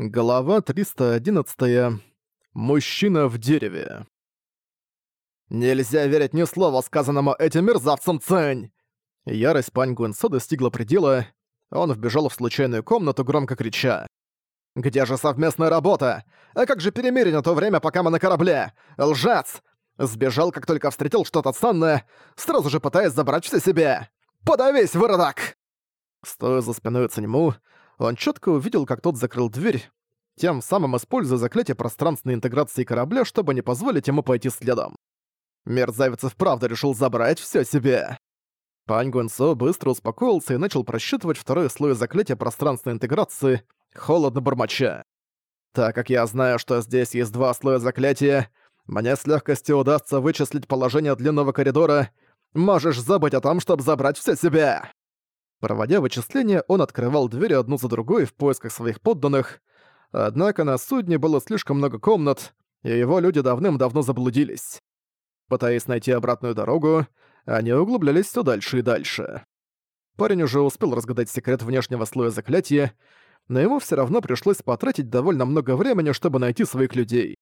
Глава 311. Мужчина в дереве. «Нельзя верить ни слова, сказанному этим мерзавцам Цэнь!» Ярость Пань Гуэнсо достигла предела. Он вбежал в случайную комнату, громко крича. «Где же совместная работа? А как же перемирие на то время, пока мы на корабле? Лжец! Сбежал, как только встретил что-то ценное, сразу же пытаясь забрать все себе! Подавись, выродок!» Стоя за спиной Циньму, он четко увидел, как тот закрыл дверь, тем самым используя заклятие пространственной интеграции корабля, чтобы не позволить ему пойти следом. Мерзавец вправду решил забрать все себе. Пань Гуэнсо быстро успокоился и начал просчитывать второй слой заклятия пространственной интеграции, холодно бормоча. Так как я знаю, что здесь есть два слоя заклятия, мне с легкостью удастся вычислить положение длинного коридора. Можешь забыть о том, чтобы забрать все себе. Проводя вычисления, он открывал двери одну за другой в поисках своих подданных, однако на судне было слишком много комнат, и его люди давным-давно заблудились. Пытаясь найти обратную дорогу, они углублялись все дальше и дальше. Парень уже успел разгадать секрет внешнего слоя заклятия, но ему все равно пришлось потратить довольно много времени, чтобы найти своих людей.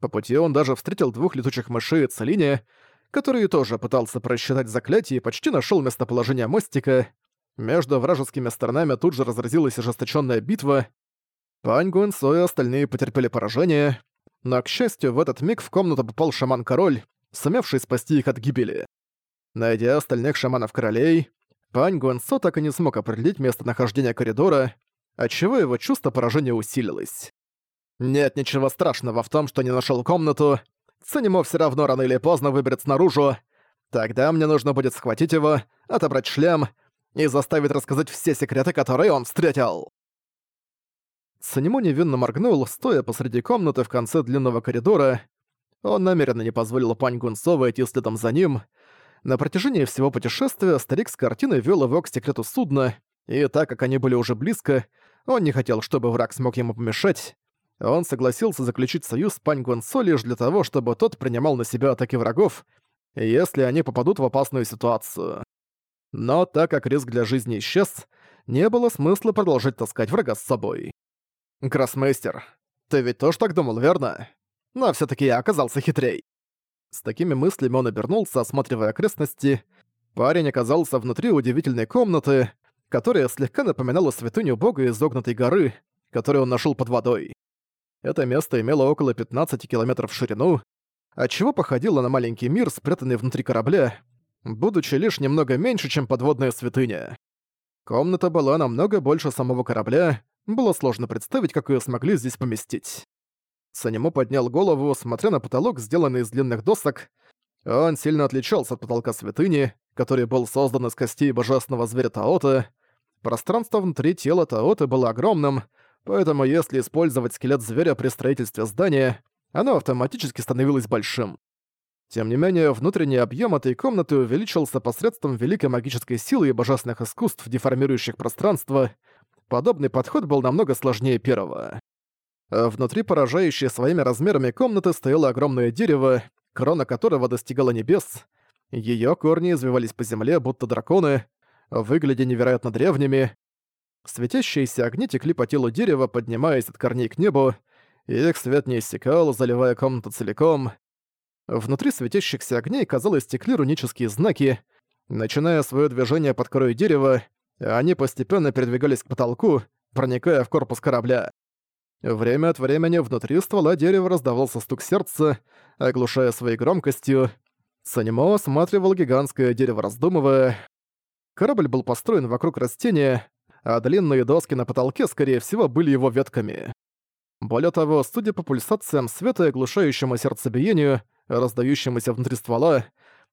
По пути он даже встретил двух летучих мышей и Целине, который тоже пытался просчитать заклятие и почти нашел местоположение мостика, между вражескими сторонами тут же разразилась ожесточенная битва. Пань Гуэнсо и остальные потерпели поражение, но, к счастью, в этот миг в комнату попал шаман-король, сумевший спасти их от гибели. Найдя остальных шаманов-королей, Пань Гуэнсо так и не смог определить местонахождение коридора, отчего его чувство поражения усилилось. Нет ничего страшного в том, что не нашел комнату, Ценимо все равно рано или поздно выберется наружу, тогда мне нужно будет схватить его, отобрать шлем — и заставит рассказать все секреты, которые он встретил. Санему невинно моргнул, стоя посреди комнаты в конце длинного коридора. Он намеренно не позволил Пань Гунсо войти следом за ним. На протяжении всего путешествия старик с картиной вел его к секрету судна, и так как они были уже близко, он не хотел, чтобы враг смог ему помешать. Он согласился заключить союз с Пань Гунсо лишь для того, чтобы тот принимал на себя атаки врагов, если они попадут в опасную ситуацию. Но так как риск для жизни исчез, не было смысла продолжать таскать врага с собой. «Гроссмейстер, ты ведь тоже так думал, верно? Но все таки я оказался хитрей». С такими мыслями он обернулся, осматривая окрестности. Парень оказался внутри удивительной комнаты, которая слегка напоминала святыню бога изогнутой горы, которую он нашел под водой. Это место имело около 15 километров в ширину, отчего походило на маленький мир, спрятанный внутри корабля, будучи лишь немного меньше, чем подводная святыня. Комната была намного больше самого корабля, было сложно представить, как ее смогли здесь поместить. Санему поднял голову, смотря на потолок, сделанный из длинных досок. Он сильно отличался от потолка святыни, который был создан из костей божественного зверя Таота. Пространство внутри тела Таота было огромным, поэтому если использовать скелет зверя при строительстве здания, оно автоматически становилось большим. Тем не менее, внутренний объем этой комнаты увеличился посредством великой магической силы и божественных искусств, деформирующих пространство. Подобный подход был намного сложнее первого. Внутри поражающей своими размерами комнаты стояло огромное дерево, крона которого достигала небес. Её корни извивались по земле, будто драконы, выглядя невероятно древними. Светящиеся огни текли по телу дерева, поднимаясь от корней к небу, и их свет не иссякал, заливая комнату целиком. Внутри светящихся огней, казалось, текли рунические знаки. Начиная свое движение под корой дерева, они постепенно передвигались к потолку, проникая в корпус корабля. Время от времени внутри ствола дерева раздавался стук сердца, оглушая своей громкостью. Санимо осматривал гигантское дерево, раздумывая. Корабль был построен вокруг растения, а длинные доски на потолке, скорее всего, были его ветками. Более того, судя по пульсациям света и оглушающему сердцебиению, раздающемуся внутри ствола,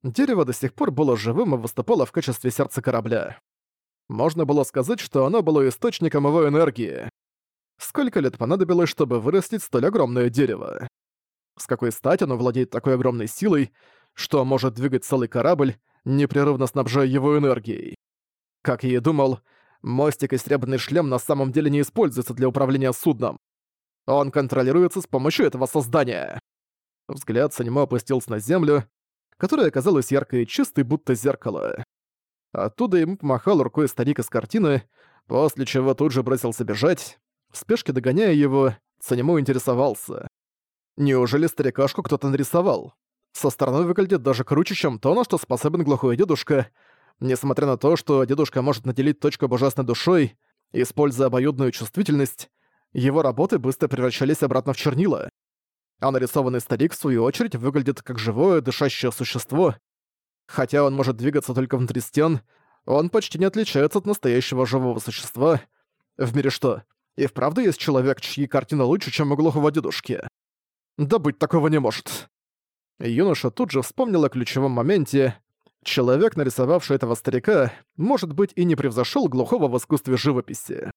дерево до сих пор было живым и выступало в качестве сердца корабля. Можно было сказать, что оно было источником его энергии. Сколько лет понадобилось, чтобы вырастить столь огромное дерево? С какой стати оно владеет такой огромной силой, что может двигать целый корабль, непрерывно снабжая его энергией? Как я и думал, мостик и серебряный шлем на самом деле не используются для управления судном. Он контролируется с помощью этого создания. Взгляд Санимо опустился на землю, которая оказалась яркой и чистой, будто зеркало. Оттуда ему помахал рукой старик из картины, после чего тут же бросился бежать. В спешке догоняя его, Цанему интересовался. Неужели старикашку кто-то нарисовал? Со стороны выглядит даже круче, чем то, на что способен глухой дедушка. Несмотря на то, что дедушка может наделить точку божественной душой, используя обоюдную чувствительность, его работы быстро превращались обратно в чернила. А нарисованный старик, в свою очередь, выглядит как живое, дышащее существо. Хотя он может двигаться только внутри стен, он почти не отличается от настоящего живого существа. В мире что, и вправду есть человек, чьи картины лучше, чем у глухого дедушки? Да быть такого не может. Юноша тут же вспомнил о ключевом моменте. Человек, нарисовавший этого старика, может быть и не превзошел глухого в искусстве живописи.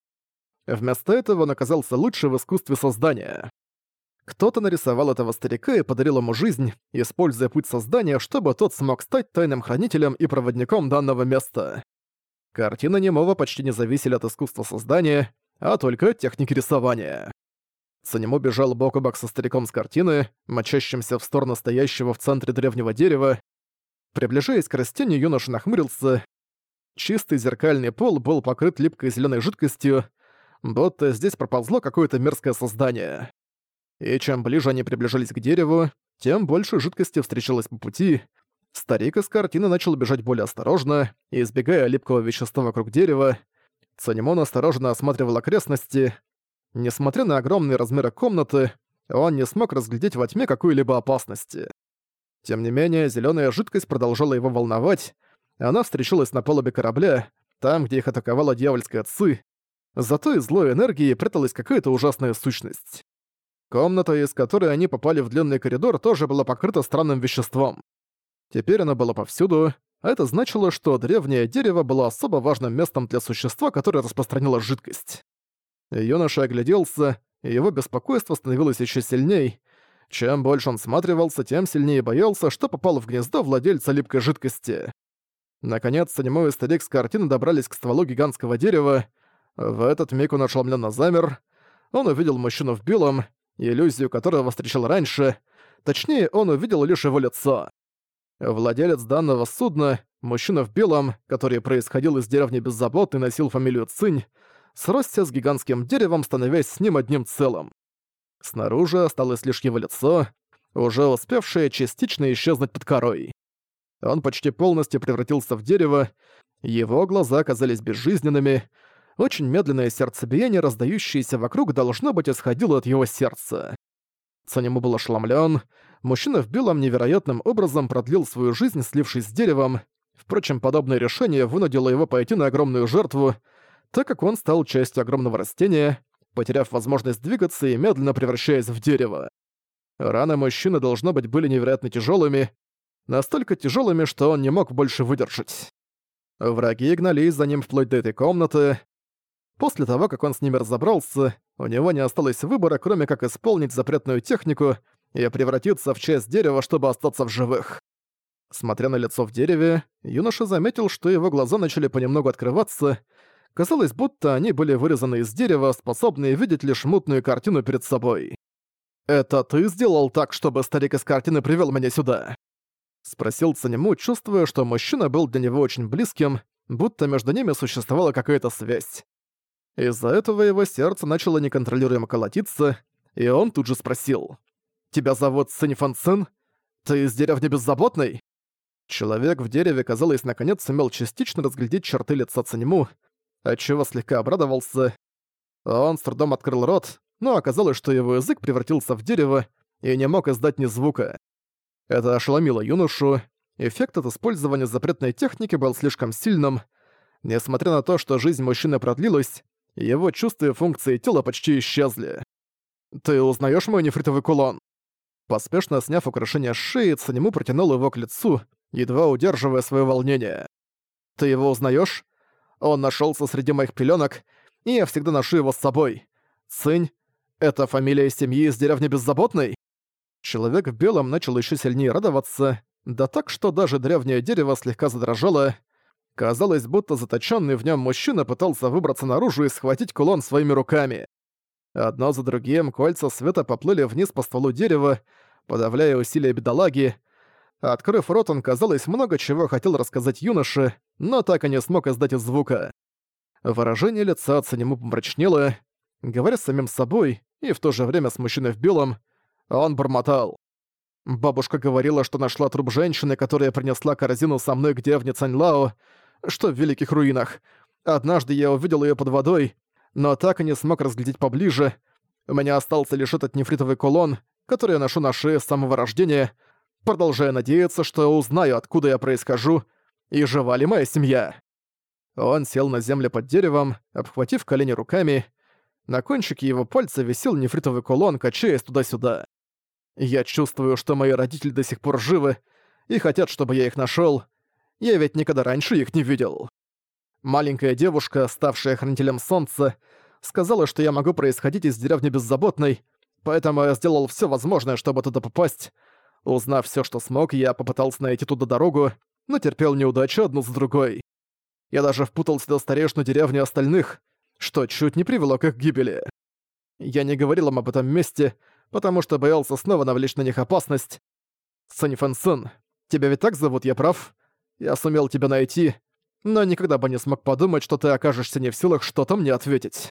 Вместо этого он оказался лучше в искусстве создания. Кто-то нарисовал этого старика и подарил ему жизнь, используя путь создания, чтобы тот смог стать тайным хранителем и проводником данного места. Картины немого почти не зависели от искусства создания, а только от техники рисования. Санему бежал бок о бок со стариком с картины, мочащимся в сторону стоящего в центре древнего дерева. Приближаясь к растению, юноша нахмурился. Чистый зеркальный пол был покрыт липкой зеленой жидкостью, будто здесь проползло какое-то мерзкое создание. И чем ближе они приближались к дереву, тем больше жидкости встречалось по пути. Старик из картины начал бежать более осторожно, избегая липкого вещества вокруг дерева. Цанемон осторожно осматривал окрестности, Несмотря на огромные размеры комнаты, он не смог разглядеть во тьме какой-либо опасности. Тем не менее, зеленая жидкость продолжала его волновать. Она встречалась на палубе корабля, там, где их атаковала дьявольская ци. Зато из злой энергии пряталась какая-то ужасная сущность. Комната, из которой они попали в длинный коридор, тоже была покрыта странным веществом. Теперь она была повсюду, а это значило, что древнее дерево было особо важным местом для существа, которое распространило жидкость. Юноша огляделся, и его беспокойство становилось еще сильней. Чем больше он сматривался, тем сильнее боялся, что попал в гнездо владельца липкой жидкости. Наконец, немой старик с картины добрались к стволу гигантского дерева. В этот миг он ошеломленно замер. Он увидел мужчину в белом, иллюзию которого встречал раньше. Точнее, он увидел лишь его лицо. Владелец данного судна, мужчина в белом, который происходил из деревни Беззаботы и носил фамилию Цинь, сросся с гигантским деревом, становясь с ним одним целым. Снаружи осталось лишь его лицо, уже успевшее частично исчезнуть под корой. Он почти полностью превратился в дерево, его глаза оказались безжизненными, очень медленное сердцебиение, раздающееся вокруг, должно быть исходило от его сердца. Цанему был ошеломлен. Мужчина в белом невероятным образом продлил свою жизнь, слившись с деревом. Впрочем, подобное решение вынудило его пойти на огромную жертву, так как он стал частью огромного растения, потеряв возможность двигаться и медленно превращаясь в дерево. Раны мужчины, должно быть, были невероятно тяжелыми, настолько тяжелыми, что он не мог больше выдержать. Враги гнались за ним вплоть до этой комнаты. После того, как он с ними разобрался, у него не осталось выбора, кроме как исполнить запретную технику и превратиться в часть дерева, чтобы остаться в живых. Смотря на лицо в дереве, юноша заметил, что его глаза начали понемногу открываться, Казалось, будто они были вырезаны из дерева, способные видеть лишь мутную картину перед собой. «Это ты сделал так, чтобы старик из картины привел меня сюда?» Спросил Цанему, чувствуя, что мужчина был для него очень близким, будто между ними существовала какая-то связь. Из-за этого его сердце начало неконтролируемо колотиться, и он тут же спросил. «Тебя зовут Цинь Цин? Ты из деревни Беззаботной?» Человек в дереве, казалось, наконец сумел частично разглядеть черты лица Цанему, отчего слегка обрадовался. Он с трудом открыл рот, но оказалось, что его язык превратился в дерево и не мог издать ни звука. Это ошеломило юношу. Эффект от использования запретной техники был слишком сильным. Несмотря на то, что жизнь мужчины продлилась, его чувства и функции тела почти исчезли. «Ты узнаешь мой нефритовый кулон?» Поспешно сняв украшение шеи, Цанему протянул его к лицу, едва удерживая свое волнение. «Ты его узнаешь? Он нашелся среди моих пеленок, и я всегда ношу его с собой. Цинь — это фамилия семьи из деревни Беззаботной? Человек в белом начал еще сильнее радоваться, да так, что даже древнее дерево слегка задрожало. Казалось, будто заточенный в нем мужчина пытался выбраться наружу и схватить кулон своими руками. Одно за другим кольца света поплыли вниз по стволу дерева, подавляя усилия бедолаги, Открыв рот, он, казалось, много чего хотел рассказать юноше, но так и не смог издать и звука. Выражение лица Цанему помрачнело. Говоря самим собой и в то же время с мужчиной в белом, он бормотал. Бабушка говорила, что нашла труп женщины, которая принесла корзину со мной к деревне Цаньлао, что в Великих Руинах. Однажды я увидел ее под водой, но так и не смог разглядеть поближе. У меня остался лишь этот нефритовый кулон, который я ношу на шее с самого рождения, продолжая надеяться, что узнаю, откуда я происхожу и жива ли моя семья. Он сел на землю под деревом, обхватив колени руками. На кончике его пальца висел нефритовый кулон, качаясь туда-сюда. Я чувствую, что мои родители до сих пор живы и хотят, чтобы я их нашел. Я ведь никогда раньше их не видел. Маленькая девушка, ставшая хранителем солнца, сказала, что я могу происходить из деревни беззаботной, поэтому я сделал все возможное, чтобы туда попасть. Узнав все, что смог, я попытался найти туда дорогу, но терпел неудачу одну за другой. Я даже впутался до старейшину деревни остальных, что чуть не привело к их гибели. Я не говорил им об этом месте, потому что боялся снова навлечь на них опасность. Сань Фэн тебя ведь так зовут, я прав? Я сумел тебя найти, но никогда бы не смог подумать, что ты окажешься не в силах что-то мне ответить.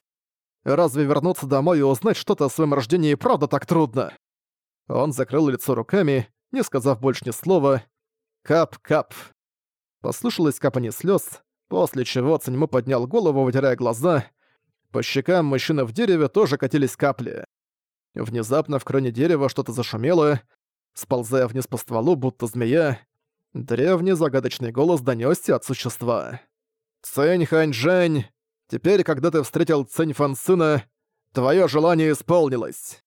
Разве вернуться домой и узнать что-то о своем рождении правда так трудно? Он закрыл лицо руками, не сказав больше ни слова. Кап-кап. Послышалось капание слез, после чего Циньму поднял голову, вытирая глаза. По щекам мужчины в дереве тоже катились капли. Внезапно в кроне дерева что-то зашумело, сползая вниз по стволу, будто змея. Древний загадочный голос донёсся от существа. «Цэнь Ханьчжэнь, теперь, когда ты встретил Цэнь Фан Сына, твоё желание исполнилось».